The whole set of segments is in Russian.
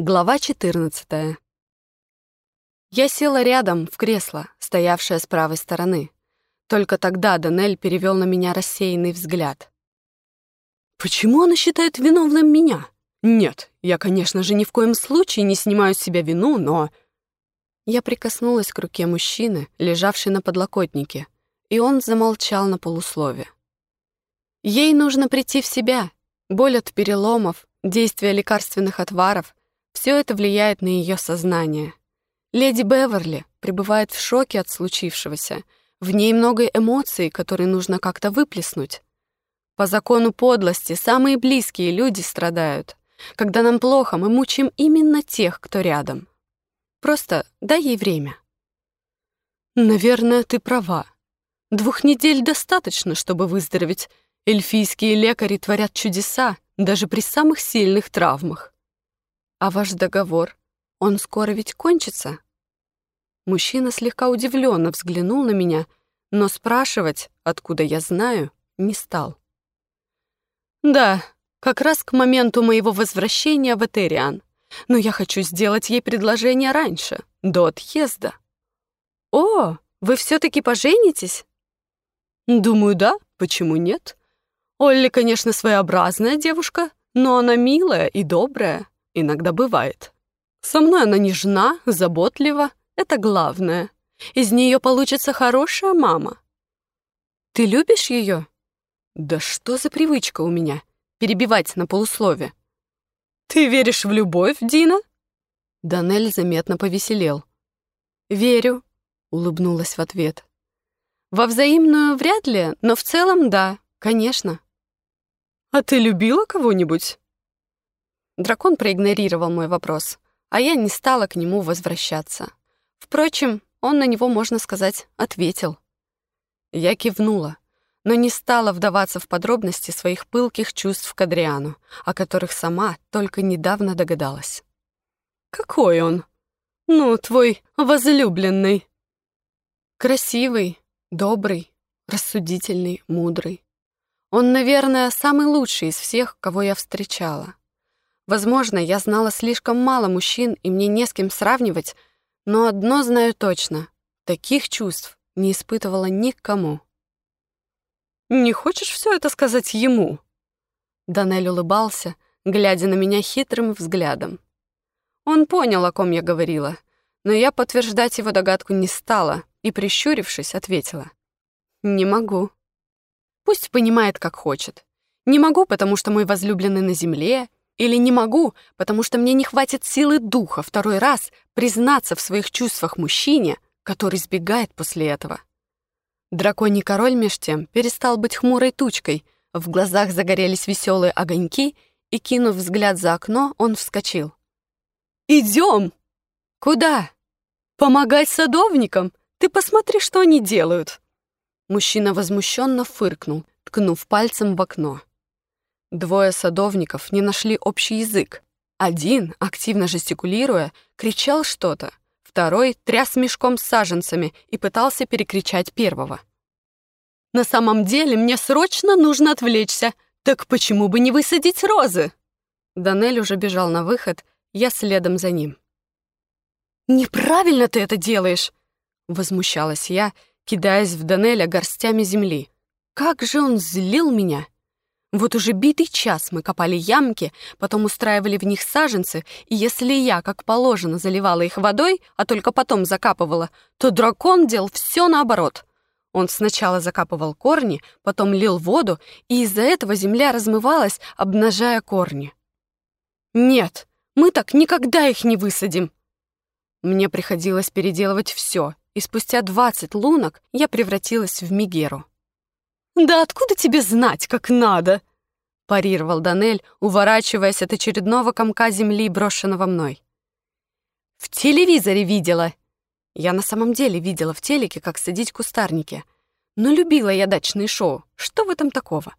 Глава 14. Я села рядом, в кресло, стоявшее с правой стороны. Только тогда Данель перевел на меня рассеянный взгляд. «Почему она считает виновным меня? Нет, я, конечно же, ни в коем случае не снимаю с себя вину, но...» Я прикоснулась к руке мужчины, лежавшей на подлокотнике, и он замолчал на полуслове. Ей нужно прийти в себя. Боль от переломов, действие лекарственных отваров, все это влияет на ее сознание. Леди Беверли пребывает в шоке от случившегося. В ней много эмоций, которые нужно как-то выплеснуть. По закону подлости самые близкие люди страдают. Когда нам плохо, мы мучаем именно тех, кто рядом. Просто дай ей время. Наверное, ты права. Двух недель достаточно, чтобы выздороветь. Эльфийские лекари творят чудеса, даже при самых сильных травмах. «А ваш договор, он скоро ведь кончится?» Мужчина слегка удивленно взглянул на меня, но спрашивать, откуда я знаю, не стал. «Да, как раз к моменту моего возвращения в Этериан. Но я хочу сделать ей предложение раньше, до отъезда». «О, вы все-таки поженитесь?» «Думаю, да. Почему нет? Олли, конечно, своеобразная девушка, но она милая и добрая. Иногда бывает. Со мной она нежна, заботлива. Это главное. Из нее получится хорошая мама. Ты любишь ее? Да что за привычка у меня? Перебивать на полуслове. Ты веришь в любовь, Дина? Данель заметно повеселел. Верю, улыбнулась в ответ. Во взаимную вряд ли, но в целом да, конечно. А ты любила кого-нибудь? Дракон проигнорировал мой вопрос, а я не стала к нему возвращаться. Впрочем, он на него, можно сказать, ответил. Я кивнула, но не стала вдаваться в подробности своих пылких чувств к Адриану, о которых сама только недавно догадалась. «Какой он? Ну, твой возлюбленный?» «Красивый, добрый, рассудительный, мудрый. Он, наверное, самый лучший из всех, кого я встречала. Возможно, я знала слишком мало мужчин, и мне не с кем сравнивать, но одно знаю точно — таких чувств не испытывала никому. «Не хочешь все это сказать ему?» Данель улыбался, глядя на меня хитрым взглядом. Он понял, о ком я говорила, но я подтверждать его догадку не стала и, прищурившись, ответила. «Не могу». Пусть понимает, как хочет. Не могу, потому что мой возлюбленный на земле, или не могу, потому что мне не хватит силы духа второй раз признаться в своих чувствах мужчине, который сбегает после этого. Драконий король меж тем перестал быть хмурой тучкой, в глазах загорелись веселые огоньки, и, кинув взгляд за окно, он вскочил. «Идем!» «Куда?» «Помогать садовникам! Ты посмотри, что они делают!» Мужчина возмущенно фыркнул, ткнув пальцем в окно. Двое садовников не нашли общий язык. Один, активно жестикулируя, кричал что-то, второй тряс мешком с саженцами и пытался перекричать первого. «На самом деле мне срочно нужно отвлечься. Так почему бы не высадить розы?» Данель уже бежал на выход, я следом за ним. «Неправильно ты это делаешь!» — возмущалась я, кидаясь в Данеля горстями земли. «Как же он злил меня!» Вот уже битый час мы копали ямки, потом устраивали в них саженцы, и если я, как положено, заливала их водой, а только потом закапывала, то дракон делал все наоборот. Он сначала закапывал корни, потом лил воду, и из-за этого земля размывалась, обнажая корни. «Нет, мы так никогда их не высадим!» Мне приходилось переделывать все, и спустя двадцать лунок я превратилась в Мигеру. «Да откуда тебе знать, как надо?» парировал Данель, уворачиваясь от очередного комка земли, брошенного мной. «В телевизоре видела!» Я на самом деле видела в телеке, как садить кустарники. Но любила я дачные шоу. Что в этом такого?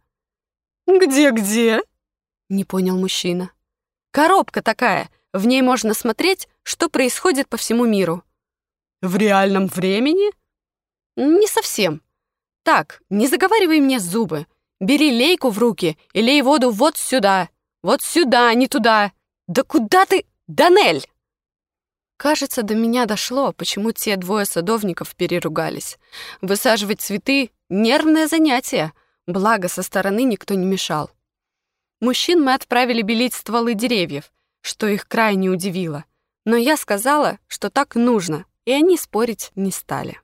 «Где-где?» — не понял мужчина. «Коробка такая. В ней можно смотреть, что происходит по всему миру». «В реальном времени?» «Не совсем. Так, не заговаривай мне зубы. Бери лейку в руки и лей воду вот сюда. Вот сюда, не туда. Да куда ты? Данель!» Кажется, до меня дошло, почему те двое садовников переругались. Высаживать цветы — нервное занятие, благо со стороны никто не мешал. Мужчин мы отправили белить стволы деревьев, что их крайне удивило. Но я сказала, что так нужно, и они спорить не стали.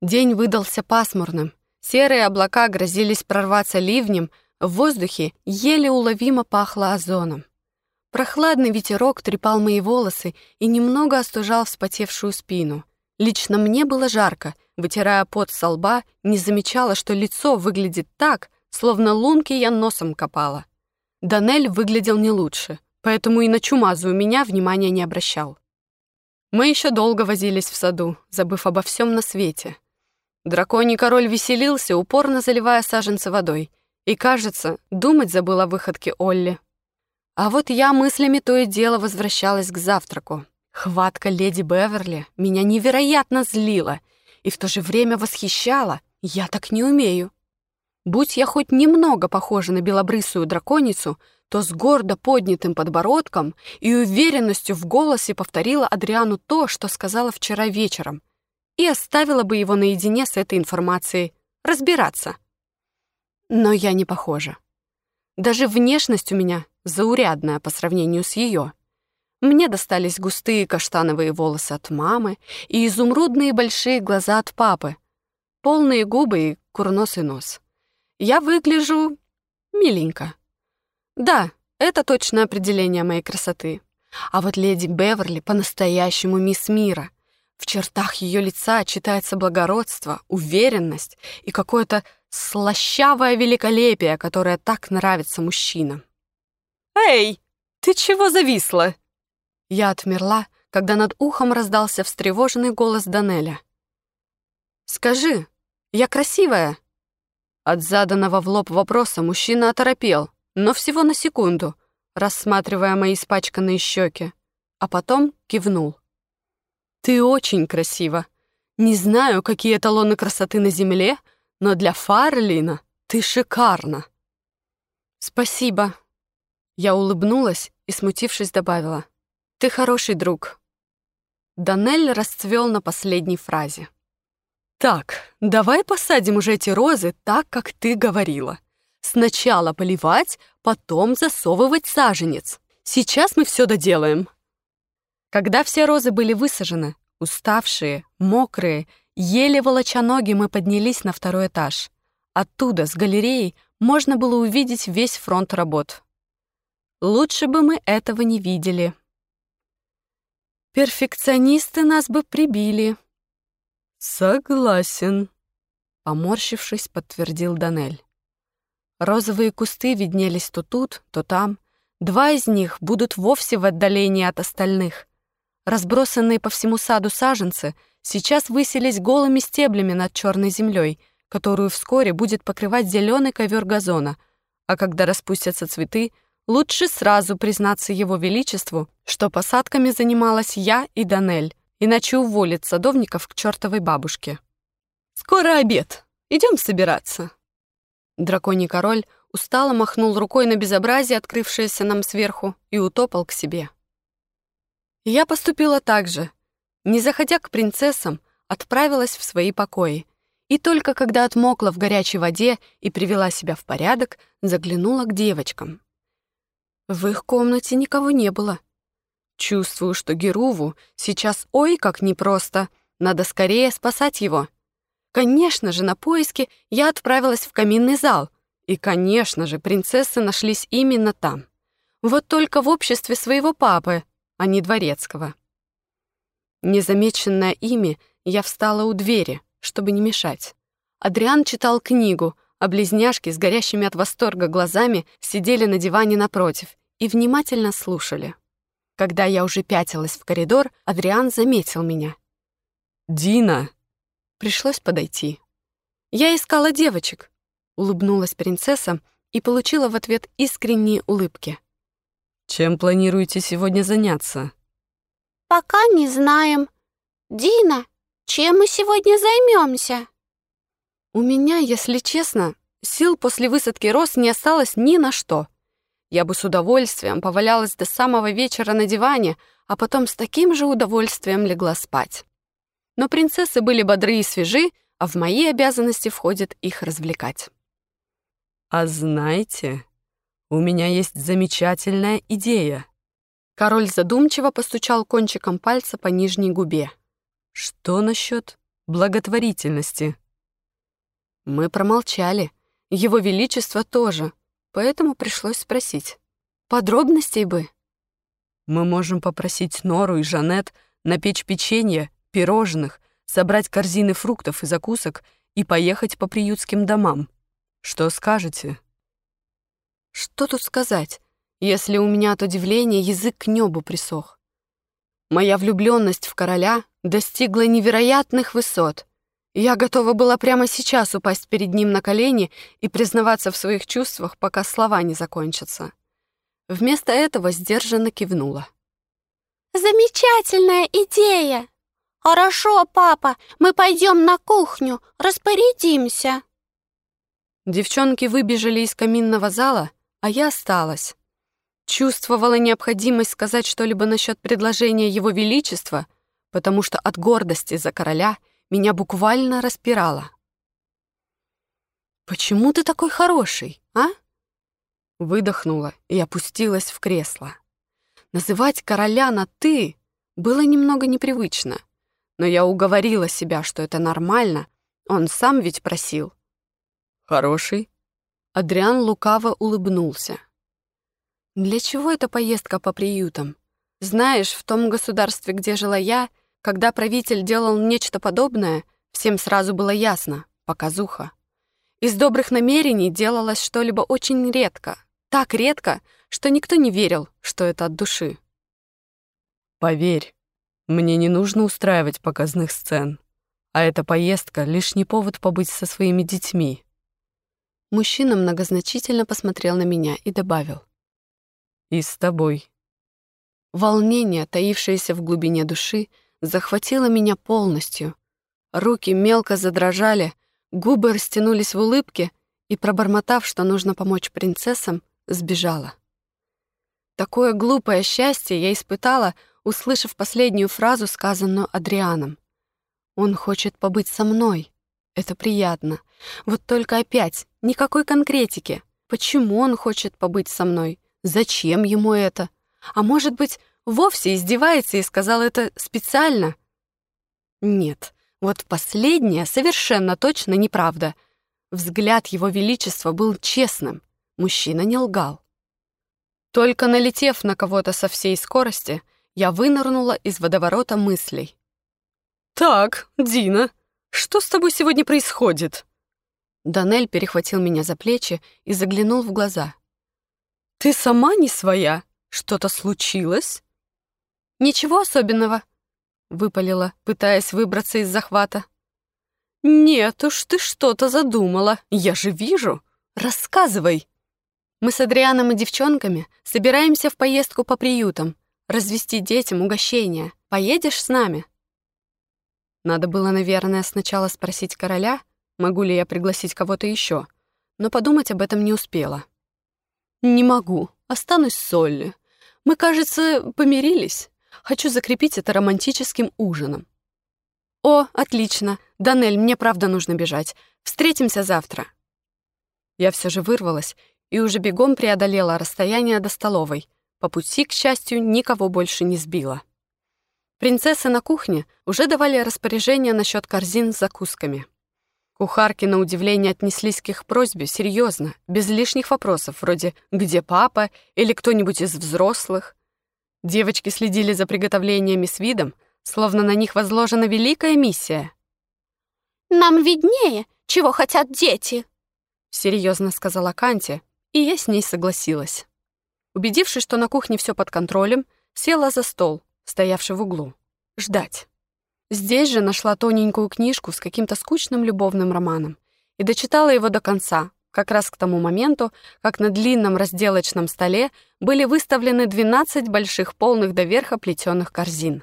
День выдался пасмурным. Серые облака грозились прорваться ливнем, в воздухе еле уловимо пахло озоном. Прохладный ветерок трепал мои волосы и немного остужал вспотевшую спину. Лично мне было жарко, вытирая пот со лба, не замечала, что лицо выглядит так, словно лунки я носом копала. Данель выглядел не лучше, поэтому и на чумазу у меня внимания не обращал. Мы еще долго возились в саду, забыв обо всем на свете. Драконий король веселился, упорно заливая саженцы водой, и, кажется, думать забыл о выходке Олли. А вот я мыслями то и дело возвращалась к завтраку. Хватка леди Беверли меня невероятно злила и в то же время восхищала. Я так не умею. Будь я хоть немного похожа на белобрысую драконицу, то с гордо поднятым подбородком и уверенностью в голосе повторила Адриану то, что сказала вчера вечером, и оставила бы его наедине с этой информацией разбираться. Но я не похожа. Даже внешность у меня заурядная по сравнению с ее. Мне достались густые каштановые волосы от мамы и изумрудные большие глаза от папы, полные губы и курносый нос. Я выгляжу миленько. Да, это точное определение моей красоты. А вот леди Беверли по-настоящему мисс мира. В чертах ее лица читается благородство, уверенность и какое-то слащавое великолепие, которое так нравится мужчинам. «Эй, ты чего зависла?» Я отмерла, когда над ухом раздался встревоженный голос Данеля. «Скажи, я красивая?» От заданного в лоб вопроса мужчина оторопел, но всего на секунду, рассматривая мои испачканные щеки, а потом кивнул. «Ты очень красива. Не знаю, какие эталоны красоты на земле, но для Фарлина ты шикарна». «Спасибо», я улыбнулась и, смутившись, добавила. «Ты хороший друг». Данель расцвел на последней фразе. «Так, давай посадим уже эти розы так, как ты говорила. Сначала поливать, потом засовывать саженец. Сейчас мы все доделаем». Когда все розы были высажены, уставшие, мокрые, еле волоча ноги, мы поднялись на второй этаж. Оттуда, с галереей, можно было увидеть весь фронт работ. Лучше бы мы этого не видели. Перфекционисты нас бы прибили. Согласен, поморщившись, подтвердил Данель. Розовые кусты виднелись то тут, то там. Два из них будут вовсе в отдалении от остальных. Разбросанные по всему саду саженцы сейчас высились голыми стеблями над черной землей, которую вскоре будет покрывать зеленый ковер газона, а когда распустятся цветы — Лучше сразу признаться его величеству, что посадками занималась я и Данель, иначе уволит садовников к чертовой бабушке. «Скоро обед. Идем собираться». Драконий король устало махнул рукой на безобразие, открывшееся нам сверху, и утопал к себе. Я поступила так же. Не заходя к принцессам, отправилась в свои покои, и только когда отмокла в горячей воде и привела себя в порядок, заглянула к девочкам. В их комнате никого не было. Чувствую, что Геруву сейчас ой как непросто. Надо скорее спасать его. Конечно же, на поиски я отправилась в каминный зал. И, конечно же, принцессы нашлись именно там. Вот только в обществе своего папы, а не дворецкого. Незамеченная ими, я встала у двери, чтобы не мешать. Адриан читал книгу, а близняшки с горящими от восторга глазами сидели на диване напротив и внимательно слушали. Когда я уже пятилась в коридор, Адриан заметил меня. «Дина!» Пришлось подойти. «Я искала девочек», — улыбнулась принцесса и получила в ответ искренние улыбки. «Чем планируете сегодня заняться?» «Пока не знаем. Дина, чем мы сегодня займемся? У меня, если честно, сил после высадки роз не осталось ни на что. я бы с удовольствием повалялась до самого вечера на диване, а потом с таким же удовольствием легла спать. Но принцессы были бодры и свежи, а в мои обязанности входит их развлекать. «А знаете, у меня есть замечательная идея». Король задумчиво постучал кончиком пальца по нижней губе. «Что насчет благотворительности?» Мы промолчали. Его Величество тоже, поэтому пришлось спросить. Подробностей бы. Мы можем попросить Нору и Жанет напечь печенье, пирожных, собрать корзины фруктов и закусок и поехать по приютским домам. Что скажете? Что тут сказать, если у меня от удивления язык к небу присох? Моя влюбленность в короля достигла невероятных высот. Я готова была прямо сейчас упасть перед ним на колени и признаваться в своих чувствах, пока слова не закончатся. Вместо этого сдержанно кивнула. «Замечательная идея! Хорошо, папа, мы пойдем на кухню, распорядимся!» Девчонки выбежали из каминного зала, а я осталась. Чувствовала необходимость сказать что-либо насчет предложения Его Величества, потому что от гордости за короля — меня буквально распирало. «Почему ты такой хороший, а?» Выдохнула и опустилась в кресло. Называть короля на «ты» было немного непривычно, но я уговорила себя, что это нормально, он сам ведь просил. «Хороший?» Адриан лукаво улыбнулся. «Для чего эта поездка по приютам? Знаешь, в том государстве, где жила я, когда правитель делал нечто подобное, всем сразу было ясно — показуха. Из добрых намерений делалось что-либо очень редко. Так редко, что никто не верил, что это от души. «Поверь, мне не нужно устраивать показных сцен, а эта поездка — лишний повод побыть со своими детьми». Мужчина многозначительно посмотрел на меня и добавил. «И с тобой». Волнение, таившееся в глубине души, — захватила меня полностью. Руки мелко задрожали, губы растянулись в улыбке, и, пробормотав, что нужно помочь принцессам, сбежала. Такое глупое счастье я испытала, услышав последнюю фразу, сказанную Адрианом. «Он хочет побыть со мной. Это приятно. Вот только опять, никакой конкретики. Почему он хочет побыть со мной? Зачем ему это? А может быть, вовсе издевается и сказал это специально? Нет, вот последнее совершенно точно неправда. Взгляд его величества был честным, мужчина не лгал. Только налетев на кого-то со всей скорости, я вынырнула из водоворота мыслей. «Так, Дина, что с тобой сегодня происходит?» Данель перехватил меня за плечи и заглянул в глаза. «Ты сама не своя? Что-то случилось?» «Ничего особенного», — выпалила, пытаясь выбраться из захвата. «Нет уж, ты что-то задумала, я же вижу. Рассказывай». Мы с Адрианом и девчонками собираемся в поездку по приютам, развести детям угощения. Поедешь с нами? Надо было, наверное, сначала спросить короля, могу ли я пригласить кого-то еще, но подумать об этом не успела. «Не могу, останусь с Солли. Мы, кажется, помирились. Хочу закрепить это романтическим ужином. О, отлично. Данель, мне правда нужно бежать. Встретимся завтра. Я все же вырвалась и уже бегом преодолела расстояние до столовой. По пути, к счастью, никого больше не сбила. Принцессы на кухне уже давали распоряжение насчет корзин с закусками. Кухарки, на удивление, отнеслись к их просьбе серьезно, без лишних вопросов, вроде «где папа?» или «кто-нибудь из взрослых?». Девочки следили за приготовлениями с видом, словно на них возложена великая миссия. «Нам виднее, чего хотят дети», — серьезно сказала Канти, и я с ней согласилась. Убедившись, что на кухне все под контролем, села за стол, стоявший в углу. Ждать. Здесь же нашла тоненькую книжку с каким-то скучным любовным романом и дочитала его до конца, как раз к тому моменту, как на длинном разделочном столе были выставлены 12 больших полных до верха плетеных корзин.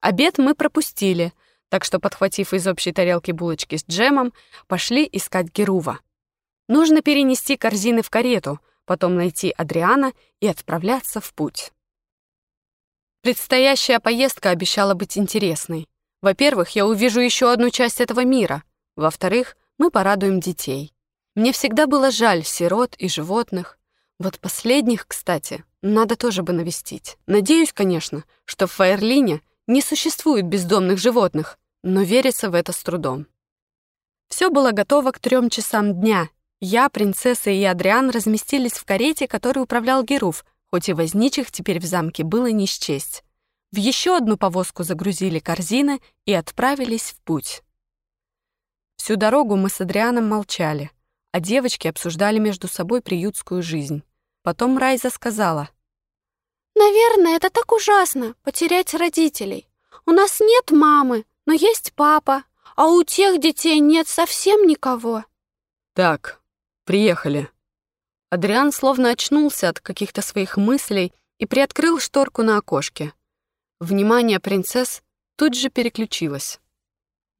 Обед мы пропустили, так что, подхватив из общей тарелки булочки с джемом, пошли искать Герува. Нужно перенести корзины в карету, потом найти Адриана и отправляться в путь. Предстоящая поездка обещала быть интересной. Во-первых, я увижу еще одну часть этого мира. Во-вторых, мы порадуем детей. Мне всегда было жаль сирот и животных. Вот последних, кстати, надо тоже бы навестить. Надеюсь, конечно, что в Фаерлине не существует бездомных животных, но верится в это с трудом. Все было готово к трем часам дня. Я, принцесса и Адриан разместились в карете, которой управлял Геруф, хоть и возничих теперь в замке было не счесть. В еще одну повозку загрузили корзины и отправились в путь. Всю дорогу мы с Адрианом молчали, а девочки обсуждали между собой приютскую жизнь. Потом Райза сказала. «Наверное, это так ужасно — потерять родителей. У нас нет мамы, но есть папа, а у тех детей нет совсем никого». «Так, приехали». Адриан словно очнулся от каких-то своих мыслей и приоткрыл шторку на окошке. Внимание принцесс тут же переключилось.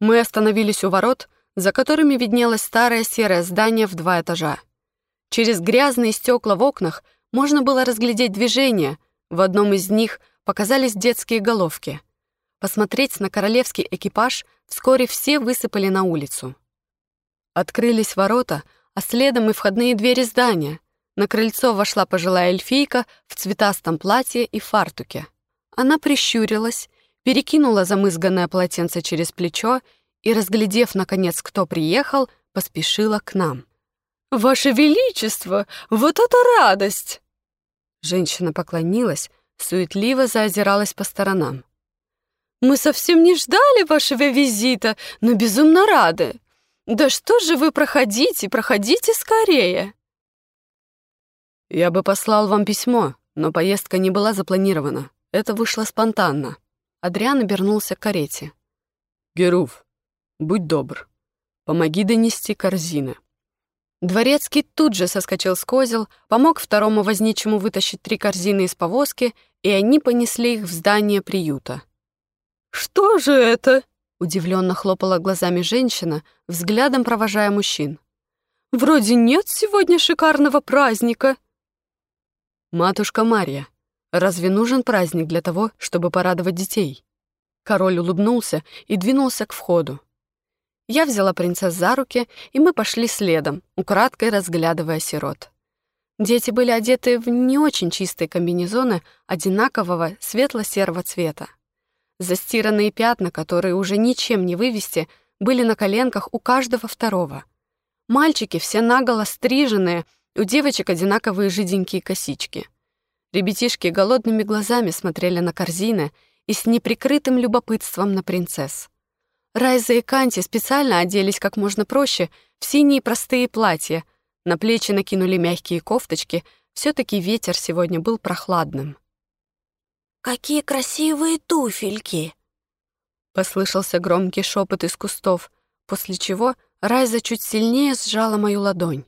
Мы остановились у ворот, за которыми виднелось старое серое здание в два этажа. Через грязные стекла в окнах можно было разглядеть движение. В одном из них показались детские головки. Посмотреть на королевский экипаж вскоре все высыпали на улицу. Открылись ворота, а следом и входные двери здания. На крыльцо вошла пожилая эльфийка в цветастом платье и фартуке. Она прищурилась, перекинула замызганное полотенце через плечо и, разглядев, наконец, кто приехал, поспешила к нам. «Ваше Величество, вот это радость!» Женщина поклонилась, суетливо заозиралась по сторонам. «Мы совсем не ждали вашего визита, но безумно рады. Да что же вы проходите, проходите скорее!» «Я бы послал вам письмо, но поездка не была запланирована. Это вышло спонтанно». Адриан обернулся к карете. «Геруф, будь добр, помоги донести корзины». Дворецкий тут же соскочил с козел, помог второму возничему вытащить три корзины из повозки, и они понесли их в здание приюта. «Что же это?» — удивленно хлопала глазами женщина, взглядом провожая мужчин. «Вроде нет сегодня шикарного праздника». «Матушка Марья, разве нужен праздник для того, чтобы порадовать детей?» Король улыбнулся и двинулся к входу. Я взяла принцесс за руки, и мы пошли следом, украдкой разглядывая сирот. Дети были одеты в не очень чистые комбинезоны одинакового светло-серого цвета. Застиранные пятна, которые уже ничем не вывести, были на коленках у каждого второго. Мальчики все наголо стриженные, у девочек одинаковые жиденькие косички. Ребятишки голодными глазами смотрели на корзины и с неприкрытым любопытством на принцесс. Райза и Канти специально оделись как можно проще в синие простые платья, на плечи накинули мягкие кофточки, все таки ветер сегодня был прохладным. «Какие красивые туфельки!» Послышался громкий шепот из кустов, после чего Райза чуть сильнее сжала мою ладонь.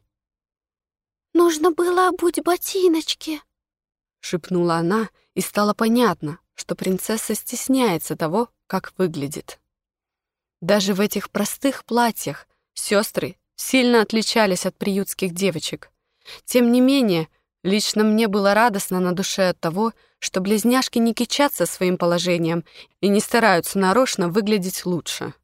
«Нужно было обуть ботиночки», — шепнула она, и стало понятно, что принцесса стесняется того, как выглядит. Даже в этих простых платьях сестры сильно отличались от приютских девочек. Тем не менее, лично мне было радостно на душе от того, что близняшки не кичатся своим положением и не стараются нарочно выглядеть лучше.